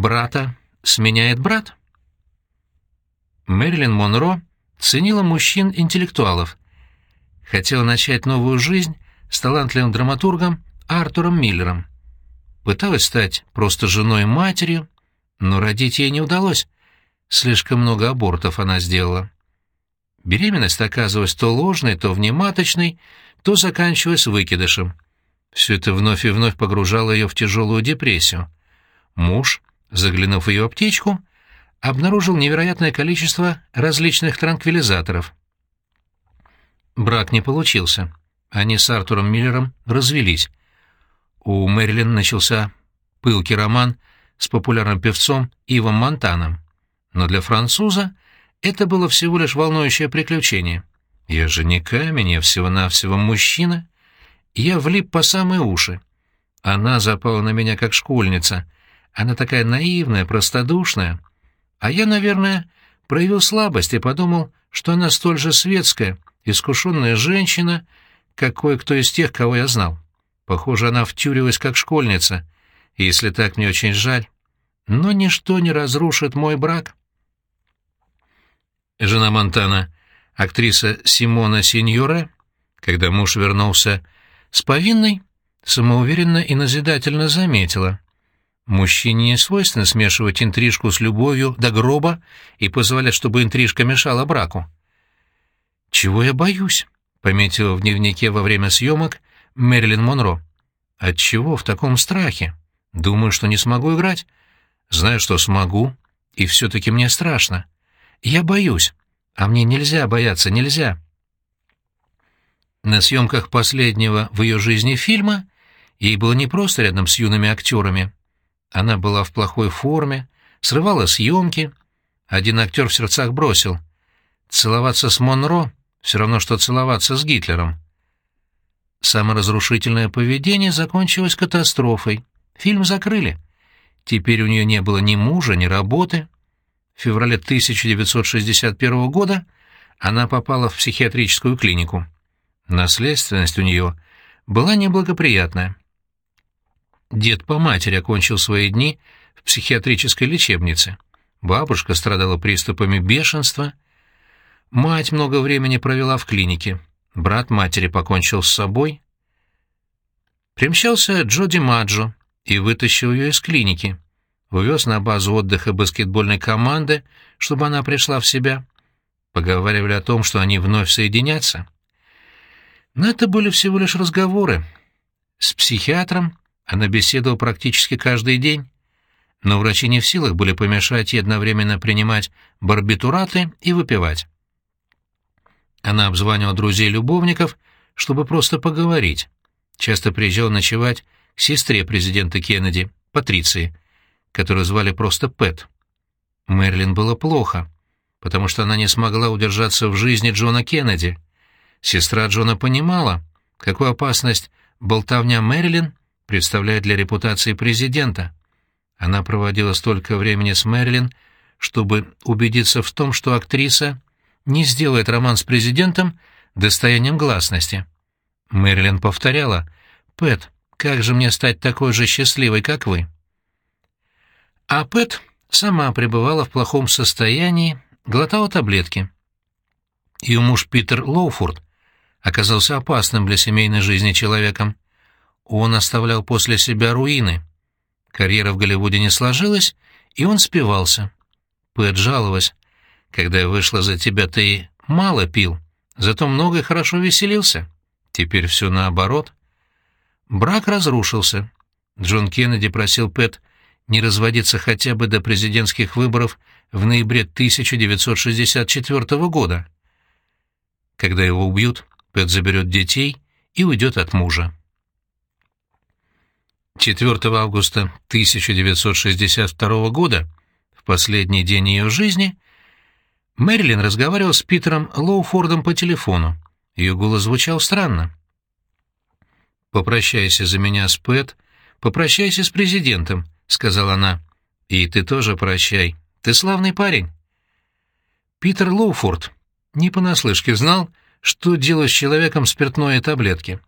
брата сменяет брат? Мэрилин Монро ценила мужчин-интеллектуалов. Хотела начать новую жизнь с талантливым драматургом Артуром Миллером. Пыталась стать просто женой и матерью, но родить ей не удалось. Слишком много абортов она сделала. Беременность оказывалась то ложной, то внематочной, то заканчивалась выкидышем. Все это вновь и вновь погружало ее в тяжелую депрессию. Муж, заглянув в ее аптечку, обнаружил невероятное количество различных транквилизаторов. Брак не получился. Они с Артуром Миллером развелись. У Мэрилин начался пылкий роман с популярным певцом Ивом Монтаном. Но для француза это было всего лишь волнующее приключение. Я же не камень, я всего-навсего мужчина. Я влип по самые уши. Она запала на меня как школьница. Она такая наивная, простодушная. А я, наверное, проявил слабость и подумал, что она столь же светская, искушенная женщина, как кое-кто из тех, кого я знал. Похоже, она втюрилась как школьница. И если так, мне очень жаль. Но ничто не разрушит мой брак. Жена Монтана актриса Симона Синьоре, когда муж вернулся с повинной, самоуверенно и назидательно заметила. Мужчине не свойственно смешивать интрижку с любовью до гроба и позволять, чтобы интрижка мешала браку. «Чего я боюсь?» — пометила в дневнике во время съемок Мэрилин Монро. «Отчего в таком страхе? Думаю, что не смогу играть. Знаю, что смогу, и все-таки мне страшно. Я боюсь. А мне нельзя бояться, нельзя. На съемках последнего в ее жизни фильма ей было не просто рядом с юными актерами. Она была в плохой форме, срывала съемки. Один актер в сердцах бросил. Целоваться с Монро — все равно, что целоваться с Гитлером. Саморазрушительное поведение закончилось катастрофой. Фильм закрыли. Теперь у нее не было ни мужа, ни работы — в феврале 1961 года она попала в психиатрическую клинику. Наследственность у нее была неблагоприятная. Дед по матери окончил свои дни в психиатрической лечебнице. Бабушка страдала приступами бешенства. Мать много времени провела в клинике. Брат матери покончил с собой. Примчался Джоди Маджо и вытащил ее из клиники увез на базу отдыха баскетбольной команды, чтобы она пришла в себя. Поговаривали о том, что они вновь соединятся. Но это были всего лишь разговоры. С психиатром она беседовала практически каждый день, но врачи не в силах были помешать ей одновременно принимать барбитураты и выпивать. Она обзванивала друзей-любовников, чтобы просто поговорить. Часто приезжала ночевать к сестре президента Кеннеди, Патриции, которую звали просто Пэт. Мерлин было плохо, потому что она не смогла удержаться в жизни Джона Кеннеди. Сестра Джона понимала, какую опасность болтовня Мэрилин представляет для репутации президента. Она проводила столько времени с Мэрилин, чтобы убедиться в том, что актриса не сделает роман с президентом достоянием гласности. Мэрилин повторяла, «Пэт, как же мне стать такой же счастливой, как вы?» А Пэт сама пребывала в плохом состоянии, глотала таблетки. Ее муж Питер Лоуфорд оказался опасным для семейной жизни человеком. Он оставлял после себя руины. Карьера в Голливуде не сложилась, и он спивался. Пэт жаловалась. «Когда я вышла за тебя, ты мало пил, зато много и хорошо веселился. Теперь все наоборот». Брак разрушился. Джон Кеннеди просил Пэт не разводиться хотя бы до президентских выборов в ноябре 1964 года. Когда его убьют, Пэт заберет детей и уйдет от мужа. 4 августа 1962 года, в последний день ее жизни, Мэрилин разговаривал с Питером Лоуфордом по телефону. Ее голос звучал странно. «Попрощайся за меня с Пэт, попрощайся с президентом», — сказала она. «И ты тоже прощай. Ты славный парень». Питер Лоуфорд не понаслышке знал, что делать с человеком спиртное таблетки.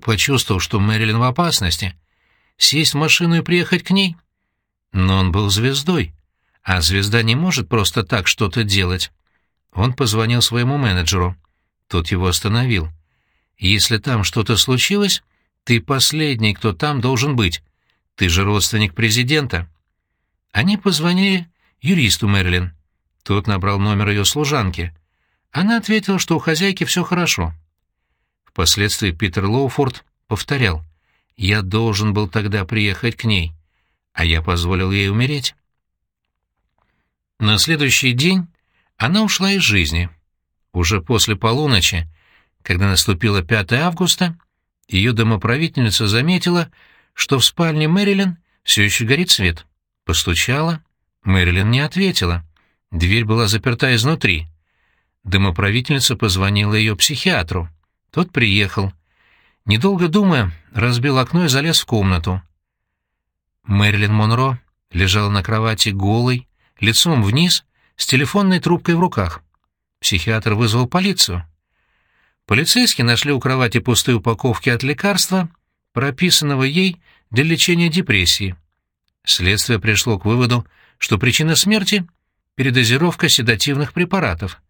Почувствовал, что Мэрилин в опасности. Сесть в машину и приехать к ней? Но он был звездой, а звезда не может просто так что-то делать. Он позвонил своему менеджеру. Тот его остановил. «Если там что-то случилось, ты последний, кто там должен быть. Ты же родственник президента». Они позвонили юристу Мэрилин. Тот набрал номер ее служанки. Она ответила, что у хозяйки все хорошо. Впоследствии Питер Лоуфорд повторял. «Я должен был тогда приехать к ней, а я позволил ей умереть». На следующий день она ушла из жизни. Уже после полуночи, когда наступило 5 августа, ее домоправительница заметила, что в спальне Мэрилин все еще горит свет. Постучала. Мэрилин не ответила. Дверь была заперта изнутри. Домоправительница позвонила ее психиатру. Тот приехал. Недолго думая, разбил окно и залез в комнату. Мэрилин Монро лежала на кровати голой, лицом вниз, с телефонной трубкой в руках. Психиатр вызвал полицию. Полицейские нашли у кровати пустые упаковки от лекарства, прописанного ей для лечения депрессии. Следствие пришло к выводу, что причина смерти — передозировка седативных препаратов.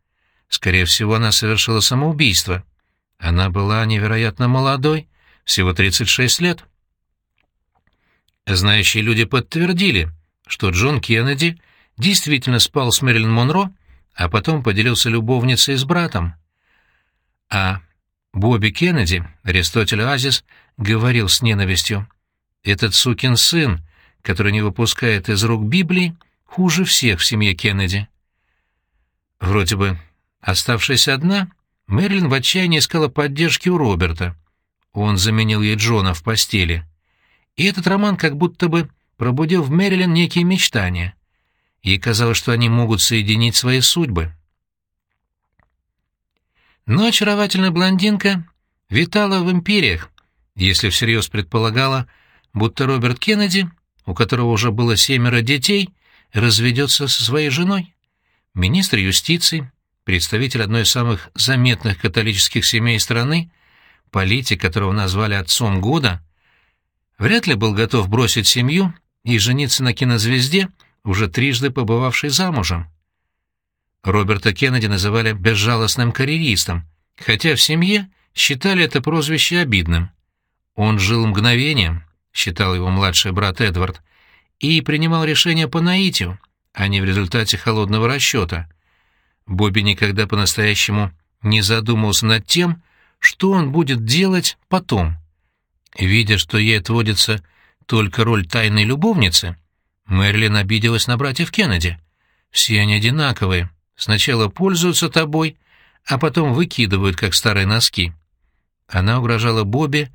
Скорее всего, она совершила самоубийство. Она была невероятно молодой, всего 36 лет. Знающие люди подтвердили, что Джон Кеннеди — действительно спал с Мэрилин Монро, а потом поделился любовницей с братом. А Бобби Кеннеди, Аристотель Азис, говорил с ненавистью, «Этот сукин сын, который не выпускает из рук Библии, хуже всех в семье Кеннеди». Вроде бы, оставшись одна, Мэрилин в отчаянии искала поддержки у Роберта. Он заменил ей Джона в постели. И этот роман как будто бы пробудил в Мэрилин некие мечтания — Ей казалось, что они могут соединить свои судьбы. Но очаровательная блондинка витала в империях, если всерьез предполагала, будто Роберт Кеннеди, у которого уже было семеро детей, разведется со своей женой. Министр юстиции, представитель одной из самых заметных католических семей страны, политик, которого назвали «отцом года», вряд ли был готов бросить семью и жениться на кинозвезде, уже трижды побывавший замужем. Роберта Кеннеди называли безжалостным карьеристом, хотя в семье считали это прозвище обидным. Он жил мгновением, считал его младший брат Эдвард, и принимал решения по наитию, а не в результате холодного расчета. Бобби никогда по-настоящему не задумывался над тем, что он будет делать потом. Видя, что ей отводится только роль тайной любовницы, Мэрилин обиделась на братьев Кеннеди. Все они одинаковые. Сначала пользуются тобой, а потом выкидывают, как старые носки. Она угрожала Бобби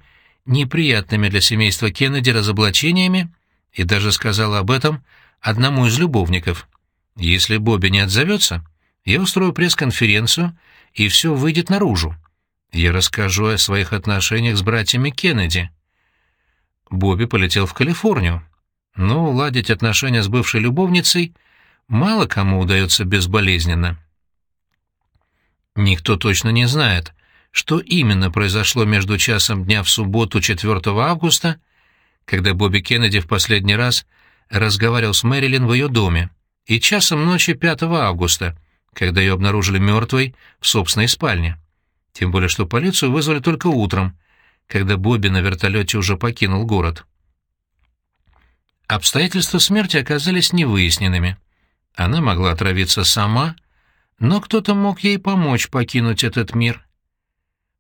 неприятными для семейства Кеннеди разоблачениями и даже сказала об этом одному из любовников. «Если Бобби не отзовется, я устрою пресс-конференцию, и все выйдет наружу. Я расскажу о своих отношениях с братьями Кеннеди». Бобби полетел в Калифорнию, но уладить отношения с бывшей любовницей мало кому удается безболезненно. Никто точно не знает, что именно произошло между часом дня в субботу 4 августа, когда Бобби Кеннеди в последний раз разговаривал с Мэрилин в ее доме, и часом ночи 5 августа, когда ее обнаружили мертвой в собственной спальне. Тем более, что полицию вызвали только утром, когда Бобби на вертолете уже покинул город. Обстоятельства смерти оказались невыясненными. Она могла отравиться сама, но кто-то мог ей помочь покинуть этот мир.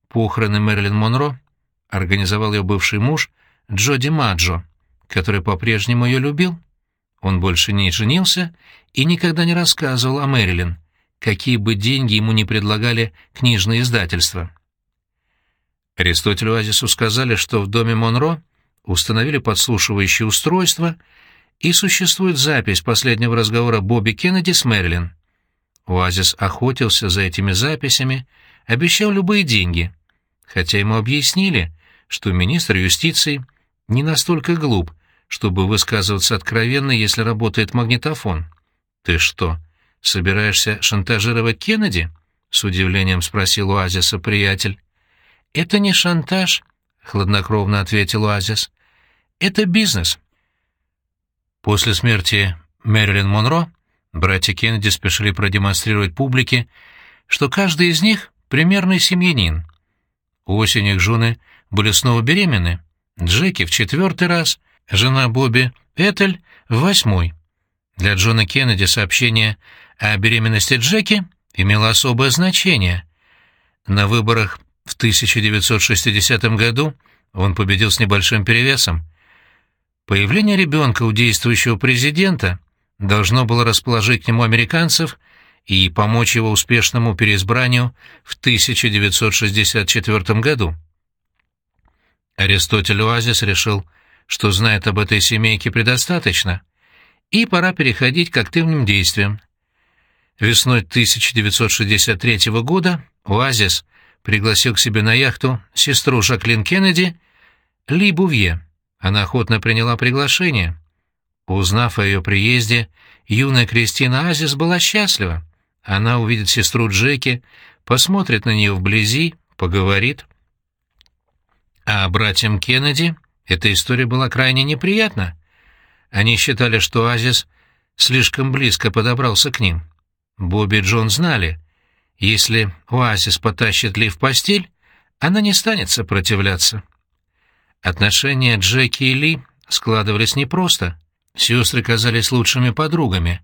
Похороны Мэрилин Монро организовал ее бывший муж Джоди Маджо, который по-прежнему ее любил. Он больше не женился и никогда не рассказывал о Мэрилин, какие бы деньги ему не предлагали книжные издательства. Аристотелю Азису сказали, что в доме Монро установили подслушивающее устройство, и существует запись последнего разговора Бобби Кеннеди с Мэрилин. Оазис охотился за этими записями, обещал любые деньги, хотя ему объяснили, что министр юстиции не настолько глуп, чтобы высказываться откровенно, если работает магнитофон. «Ты что, собираешься шантажировать Кеннеди?» — с удивлением спросил Оазиса приятель. «Это не шантаж», — хладнокровно ответил Оазис. Это бизнес. После смерти Мэрилин Монро братья Кеннеди спешили продемонстрировать публике, что каждый из них — примерный семьянин. Осенью их жены были снова беременны. Джеки в четвертый раз, жена Бобби Этель в восьмой. Для Джона Кеннеди сообщение о беременности Джеки имело особое значение. На выборах в 1960 году он победил с небольшим перевесом. Появление ребенка у действующего президента должно было расположить к нему американцев и помочь его успешному переизбранию в 1964 году. Аристотель Оазис решил, что знает об этой семейке предостаточно, и пора переходить к активным действиям. Весной 1963 года Оазис пригласил к себе на яхту сестру Жаклин Кеннеди Ли Бувье. Она охотно приняла приглашение. Узнав о ее приезде, юная Кристина Азис была счастлива. Она увидит сестру Джеки, посмотрит на нее вблизи, поговорит. А братьям Кеннеди эта история была крайне неприятна. Они считали, что Азис слишком близко подобрался к ним. Бобби и Джон знали, если Оазис потащит Ли в постель, она не станет сопротивляться. Отношения Джеки и Ли складывались непросто. Сестры казались лучшими подругами.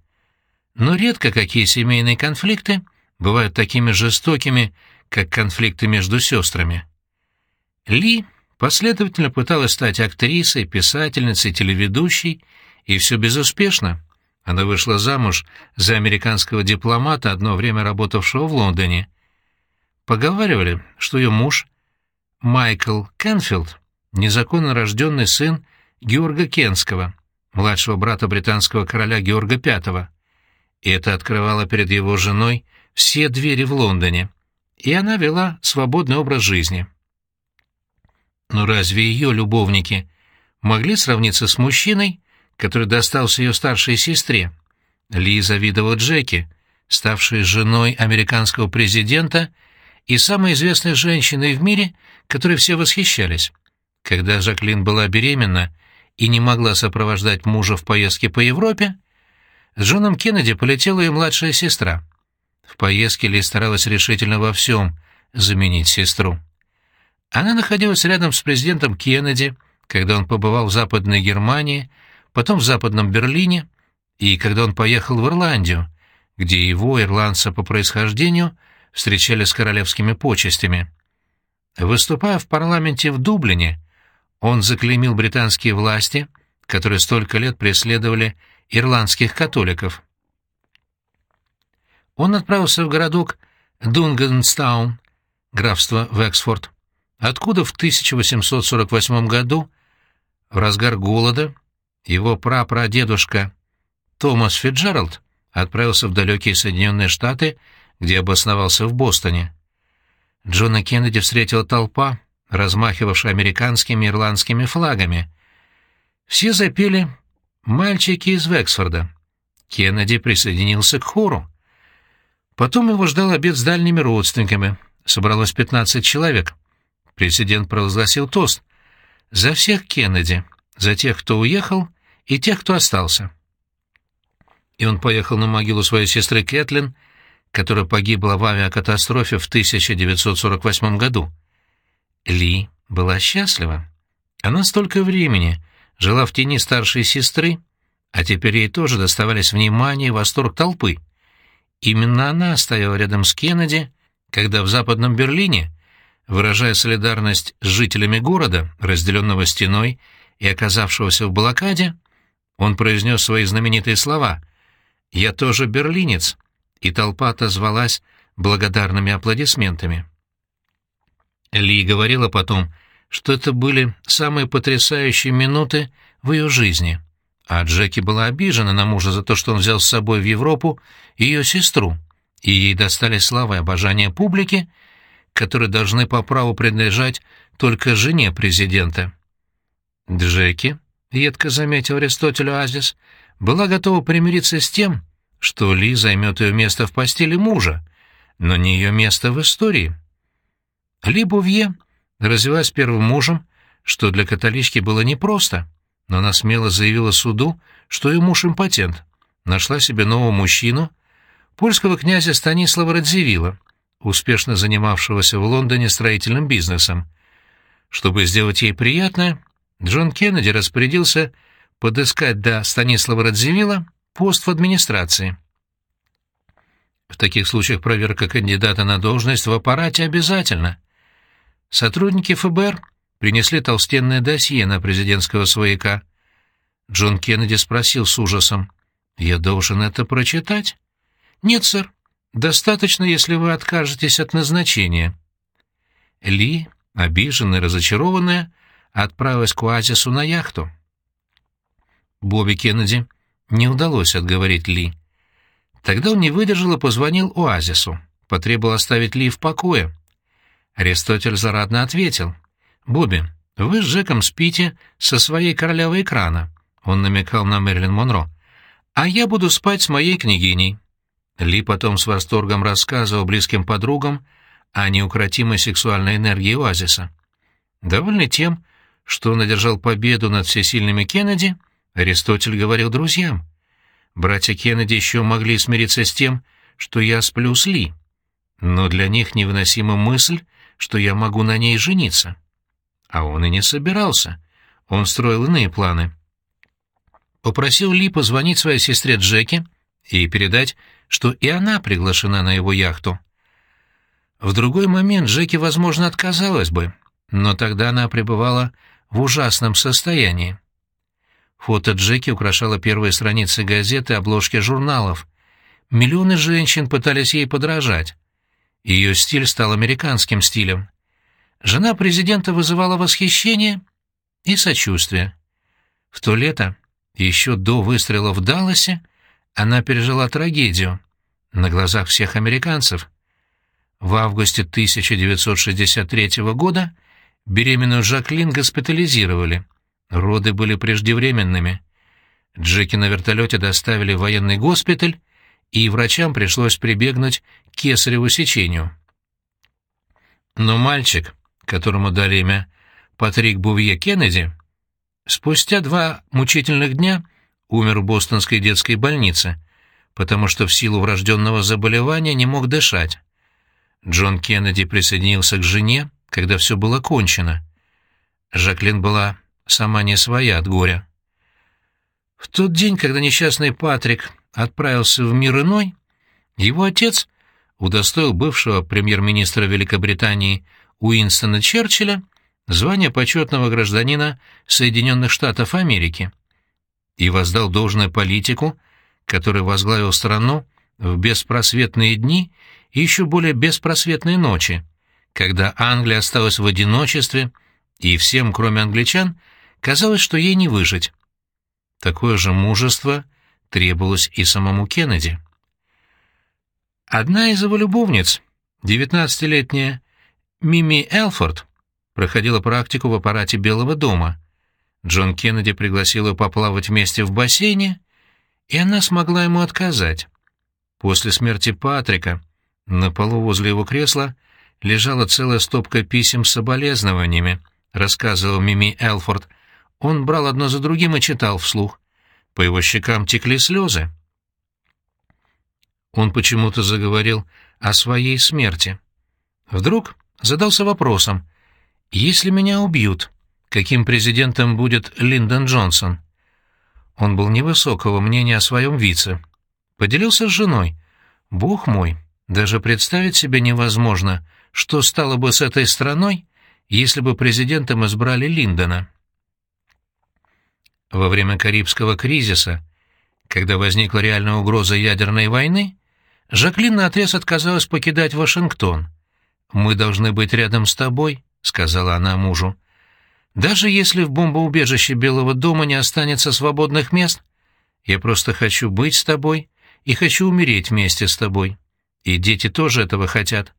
Но редко какие семейные конфликты бывают такими жестокими, как конфликты между сестрами. Ли последовательно пыталась стать актрисой, писательницей, телеведущей, и все безуспешно. Она вышла замуж за американского дипломата, одно время работавшего в Лондоне. Поговаривали, что ее муж, Майкл Кенфилд, незаконно рожденный сын Георга Кенского, младшего брата британского короля Георга V. И это открывало перед его женой все двери в Лондоне, и она вела свободный образ жизни. Но разве ее любовники могли сравниться с мужчиной, который достался ее старшей сестре? Ли завидовала Джеки, ставшей женой американского президента и самой известной женщиной в мире, которой все восхищались. Когда Жаклин была беременна и не могла сопровождать мужа в поездке по Европе, с Джоном Кеннеди полетела ее младшая сестра. В поездке Ли старалась решительно во всем заменить сестру. Она находилась рядом с президентом Кеннеди, когда он побывал в Западной Германии, потом в Западном Берлине, и когда он поехал в Ирландию, где его, ирландца по происхождению, встречали с королевскими почестями. Выступая в парламенте в Дублине, он заклеймил британские власти, которые столько лет преследовали ирландских католиков. Он отправился в городок Дунганстаун, графство Вексфорд, откуда в 1848 году, в разгар голода, его прапрадедушка Томас Фиджеральд отправился в далекие Соединенные Штаты, где обосновался в Бостоне. Джона Кеннеди встретила толпа, размахивавшая американскими и ирландскими флагами. Все запели «Мальчики из Вексфорда». Кеннеди присоединился к хору. Потом его ждал обед с дальними родственниками. Собралось 15 человек. Президент провозгласил тост. «За всех Кеннеди, за тех, кто уехал, и тех, кто остался». И он поехал на могилу своей сестры Кэтлин, которая погибла в авиакатастрофе в 1948 году. Ли была счастлива. Она столько времени жила в тени старшей сестры, а теперь ей тоже доставались внимание и восторг толпы. Именно она стояла рядом с Кеннеди, когда в Западном Берлине выражая солидарность с жителями города, разделенного стеной и оказавшегося в блокаде, он произнес свои знаменитые слова «Я тоже берлинец», и толпа отозвалась благодарными аплодисментами. Ли говорила потом, что это были самые потрясающие минуты в ее жизни, а Джеки была обижена на мужа за то, что он взял с собой в Европу ее сестру, и ей достались слова и обожания публики, которые должны по праву принадлежать только жене президента. Джеки, едко заметил Аристотель Азис, была готова примириться с тем, что Ли займет ее место в постели мужа, но не ее место в истории. Ли Бувье развелась первым мужем, что для католички было непросто. но она смело заявила суду, что ее муж импотент. Нашла себе нового мужчину, польского князя Станислава Радзивилла, успешно занимавшегося в Лондоне строительным бизнесом. Чтобы сделать ей приятное, Джон Кеннеди распорядился подыскать до Станислава Радзивилла пост в администрации. В таких случаях проверка кандидата на должность в аппарате обязательна. Сотрудники ФБР принесли толстенное досье на президентского свояка. Джон Кеннеди спросил с ужасом, «Я должен это прочитать?» «Нет, сэр. Достаточно, если вы откажетесь от назначения». Ли, обиженная, разочарованная, отправилась к оазису на яхту. Бобби Кеннеди не удалось отговорить Ли. Тогда он не выдержал и позвонил оазису, потребовал оставить Ли в покое. Аристотель зарадно ответил. «Бобби, вы с Джеком спите со своей королевой экрана», — он намекал на Мерлин Монро, «а я буду спать с моей княгиней». Ли потом с восторгом рассказывал близким подругам о неукротимой сексуальной энергии оазиса. Довольный тем, что он одержал победу над всесильными Кеннеди, Аристотель говорил друзьям. Братья Кеннеди еще могли смириться с тем, что я сплю с Ли, но для них невыносима мысль, что я могу на ней жениться. А он и не собирался. Он строил иные планы. Попросил Ли позвонить своей сестре Джеки и передать, что и она приглашена на его яхту. В другой момент Джеки, возможно, отказалась бы, но тогда она пребывала в ужасном состоянии. Фото Джеки украшало первые страницы газеты обложки журналов. Миллионы женщин пытались ей подражать. Ее стиль стал американским стилем. Жена президента вызывала восхищение и сочувствие. В то лето, еще до выстрела в Далласе, она пережила трагедию на глазах всех американцев. В августе 1963 года беременную Жаклин госпитализировали. Роды были преждевременными. Джеки на вертолете доставили в военный госпиталь, и врачам пришлось прибегнуть к кесареву сечению. Но мальчик, которому дали имя Патрик Бувье Кеннеди, спустя два мучительных дня умер в бостонской детской больнице, потому что в силу врожденного заболевания не мог дышать. Джон Кеннеди присоединился к жене, когда все было кончено. Жаклин была сама не своя от горя. В тот день, когда несчастный Патрик отправился в мир иной, его отец удостоил бывшего премьер-министра Великобритании Уинстона Черчилля звания почетного гражданина Соединенных Штатов Америки и воздал должное политику, который возглавил страну в беспросветные дни и еще более беспросветные ночи, когда Англия осталась в одиночестве, и всем, кроме англичан, казалось, что ей не выжить. Такое же мужество требовалось и самому Кеннеди. Одна из его любовниц, девятнадцатилетняя Мими Элфорд, проходила практику в аппарате Белого дома. Джон Кеннеди пригласил ее поплавать вместе в бассейне, и она смогла ему отказать. После смерти Патрика на полу возле его кресла лежала целая стопка писем с соболезнованиями, рассказывал Мими Элфорд. Он брал одно за другим и читал вслух. По его щекам текли слезы. Он почему-то заговорил о своей смерти. Вдруг задался вопросом, если меня убьют, каким президентом будет Линдон Джонсон? Он был невысокого мнения о своем вице. Поделился с женой. Бог мой, даже представить себе невозможно, что стало бы с этой страной, если бы президентом избрали Линдона. Во время Карибского кризиса, когда возникла реальная угроза ядерной войны, Жаклин наотрез отказалась покидать Вашингтон. «Мы должны быть рядом с тобой», — сказала она мужу. «Даже если в бомбоубежище Белого дома не останется свободных мест, я просто хочу быть с тобой и хочу умереть вместе с тобой. И дети тоже этого хотят.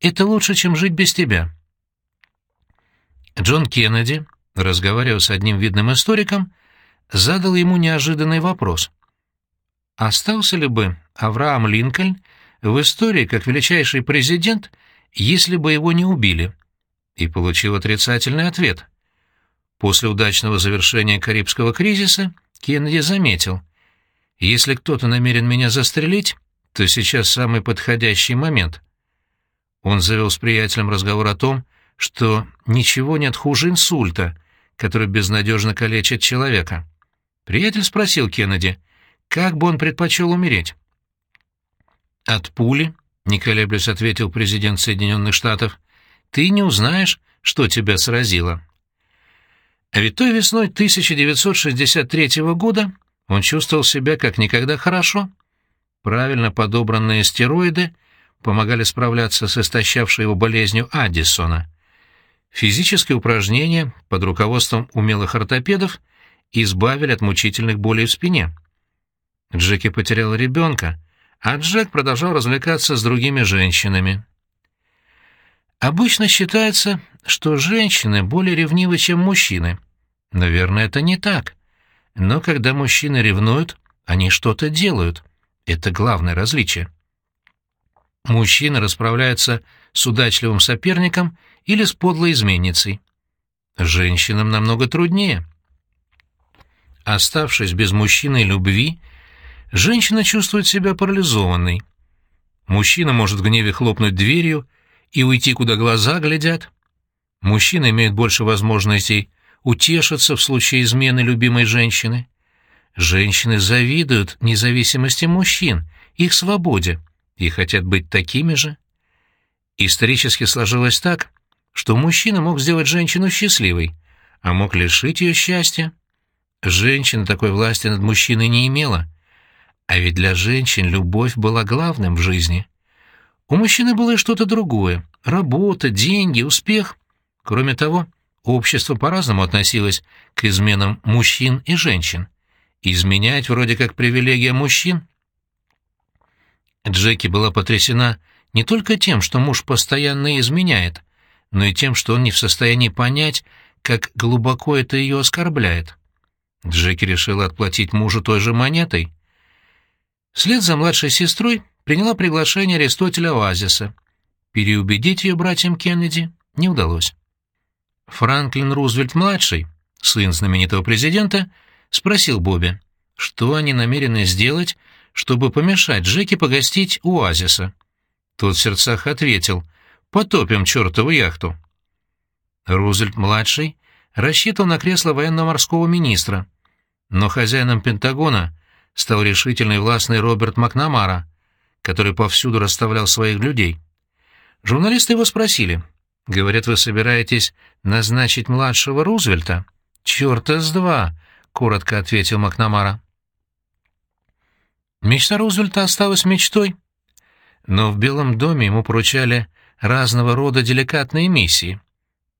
Это лучше, чем жить без тебя». Джон Кеннеди, разговаривая с одним видным историком, задал ему неожиданный вопрос. Остался ли бы Авраам Линкольн в истории как величайший президент, если бы его не убили? И получил отрицательный ответ. После удачного завершения Карибского кризиса Кеннеди заметил, «Если кто-то намерен меня застрелить, то сейчас самый подходящий момент». Он завел с приятелем разговор о том, что ничего нет хуже инсульта, который безнадежно калечит человека. Приятель спросил Кеннеди, как бы он предпочел умереть. «От пули», — не колеблясь ответил президент Соединенных Штатов, — «ты не узнаешь, что тебя сразило». А ведь той весной 1963 года он чувствовал себя как никогда хорошо. Правильно подобранные стероиды помогали справляться с истощавшей его болезнью Аддисона. Физические упражнения под руководством умелых ортопедов избавили от мучительных болей в спине. Джеки потерял ребенка, а Джек продолжал развлекаться с другими женщинами. Обычно считается, что женщины более ревнивы, чем мужчины. Наверное, это не так. Но когда мужчины ревнуют, они что-то делают. Это главное различие. Мужчина расправляется с удачливым соперником или с подлой изменницей. Женщинам намного труднее. Оставшись без мужчины и любви, женщина чувствует себя парализованной. Мужчина может в гневе хлопнуть дверью и уйти, куда глаза глядят. Мужчина имеет больше возможностей утешиться в случае измены любимой женщины. Женщины завидуют независимости мужчин, их свободе, и хотят быть такими же. Исторически сложилось так, что мужчина мог сделать женщину счастливой, а мог лишить ее счастья. Женщина такой власти над мужчиной не имела. А ведь для женщин любовь была главным в жизни. У мужчины было и что-то другое — работа, деньги, успех. Кроме того, общество по-разному относилось к изменам мужчин и женщин. Изменять вроде как привилегия мужчин. Джеки была потрясена не только тем, что муж постоянно изменяет, но и тем, что он не в состоянии понять, как глубоко это ее оскорбляет. Джеки решила отплатить мужу той же монетой. Вслед за младшей сестрой приняла приглашение Аристотеля Оазиса. Переубедить ее братьям Кеннеди не удалось. Франклин Рузвельт-младший, сын знаменитого президента, спросил Бобби, что они намерены сделать, чтобы помешать Джеки погостить у оазиса. Тот в сердцах ответил «Потопим чертову яхту». Рузвельт-младший рассчитывал на кресло военно-морского министра, но хозяином Пентагона стал решительный властный Роберт Макнамара, который повсюду расставлял своих людей. Журналисты его спросили, Говорят, вы собираетесь назначить младшего Рузвельта? Чёрта с два, коротко ответил Макнамара. Мечта Рузвельта осталась мечтой. Но в Белом доме ему поручали разного рода деликатные миссии.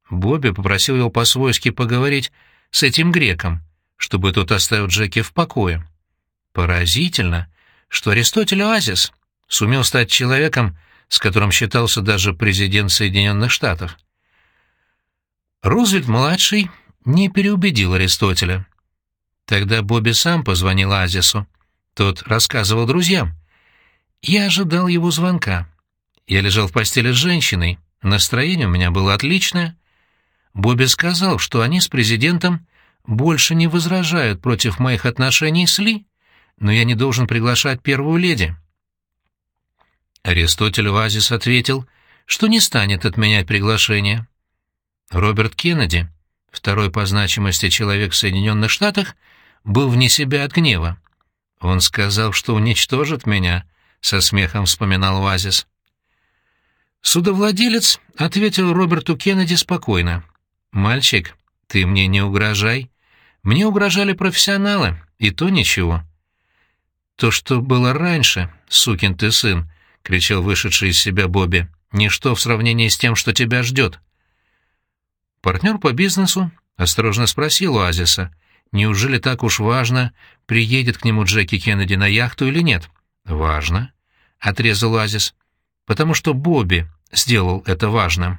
Бобби попросил его по-свойски поговорить с этим греком, чтобы тот оставил Джеки в покое. Поразительно, что Аристотель Оазис сумел стать человеком, с которым считался даже президент Соединенных Штатов. Рузвельт-младший не переубедил Аристотеля. Тогда Бобби сам позвонил Азису. Тот рассказывал друзьям. Я ожидал его звонка. Я лежал в постели с женщиной, настроение у меня было отличное. Бобби сказал, что они с президентом больше не возражают против моих отношений с Ли, но я не должен приглашать первую леди. Аристотель Вазис ответил, что не станет отменять приглашение. Роберт Кеннеди, второй по значимости человек в Соединенных Штатах, был вне себя от гнева. Он сказал, что уничтожит меня, со смехом вспоминал Вазис. Судовладелец ответил Роберту Кеннеди спокойно. «Мальчик, ты мне не угрожай. Мне угрожали профессионалы, и то ничего. То, что было раньше, сукин ты сын, — кричал вышедший из себя Бобби. «Ничто в сравнении с тем, что тебя ждет». Партнер по бизнесу осторожно спросил у Азиса, неужели так уж важно, приедет к нему Джеки Кеннеди на яхту или нет. «Важно», — отрезал Азис, — «потому что Бобби сделал это важным».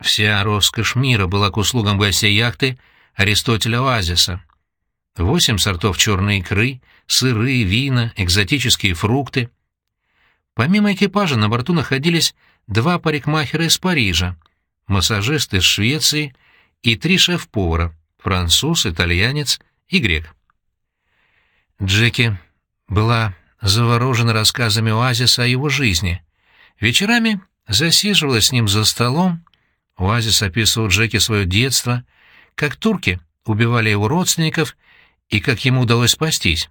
Вся роскошь мира была к услугам гостей яхты Аристотеля Оазиса. Восемь сортов черной икры, сыры, вина, экзотические фрукты — Помимо экипажа на борту находились два парикмахера из Парижа, массажист из Швеции и три шеф-повара — француз, итальянец и грек. Джеки была заворожена рассказами Оазиса о его жизни. Вечерами засиживалась с ним за столом. Оазис описывал Джеки свое детство, как турки убивали его родственников и как ему удалось спастись.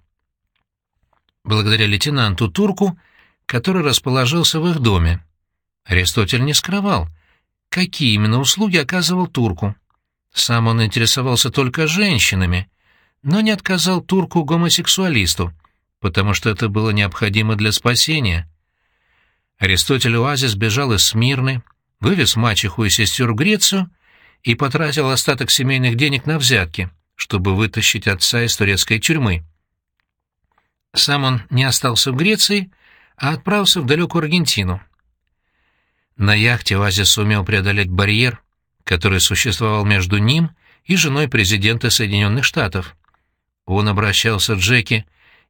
Благодаря лейтенанту Турку, который расположился в их доме. Аристотель не скрывал, какие именно услуги оказывал Турку. Сам он интересовался только женщинами, но не отказал турку-гомосексуалисту, потому что это было необходимо для спасения. Аристотель Оазис бежал из Смирны, вывез мачеху и сестер в Грецию и потратил остаток семейных денег на взятки, чтобы вытащить отца из турецкой тюрьмы. Сам он не остался в Греции, а отправился в далекую Аргентину. На яхте Оазис сумел преодолеть барьер, который существовал между ним и женой президента Соединенных Штатов. Он обращался к Джеки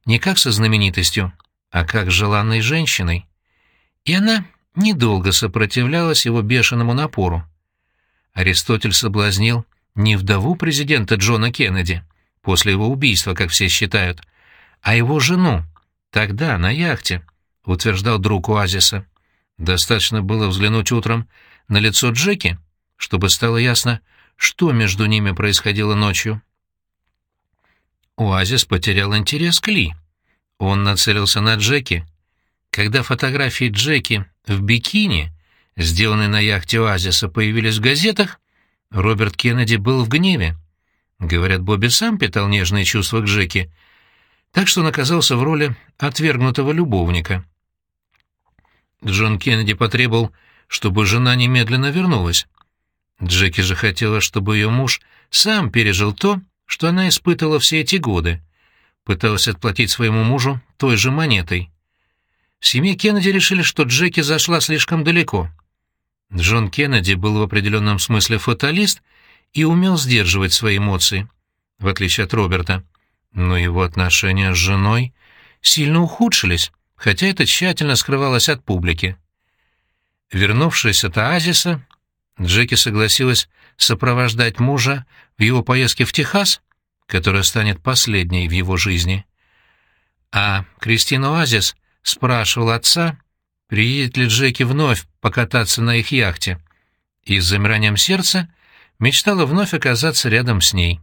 не как со знаменитостью, а как с желанной женщиной. И она недолго сопротивлялась его бешеному напору. Аристотель соблазнил не вдову президента Джона Кеннеди, после его убийства, как все считают, а его жену, тогда, на яхте, утверждал друг Оазиса. Достаточно было взглянуть утром на лицо Джеки, чтобы стало ясно, что между ними происходило ночью. Оазис потерял интерес к Ли. Он нацелился на Джеки. Когда фотографии Джеки в бикини, сделанные на яхте Оазиса, появились в газетах, Роберт Кеннеди был в гневе. Говорят, Бобби сам питал нежные чувства к Джеки, так что он оказался в роли отвергнутого любовника. Джон Кеннеди потребовал, чтобы жена немедленно вернулась. Джеки же хотела, чтобы ее муж сам пережил то, что она испытывала все эти годы. Пыталась отплатить своему мужу той же монетой. В семье Кеннеди решили, что Джеки зашла слишком далеко. Джон Кеннеди был в определенном смысле фаталист и умел сдерживать свои эмоции, в отличие от Роберта. Но его отношения с женой сильно ухудшились, хотя это тщательно скрывалось от публики. Вернувшись от оазиса, Джеки согласилась сопровождать мужа в его поездке в Техас, которая станет последней в его жизни. А Кристина Оазис спрашивала отца, приедет ли Джеки вновь покататься на их яхте, и с замиранием сердца мечтала вновь оказаться рядом с ней.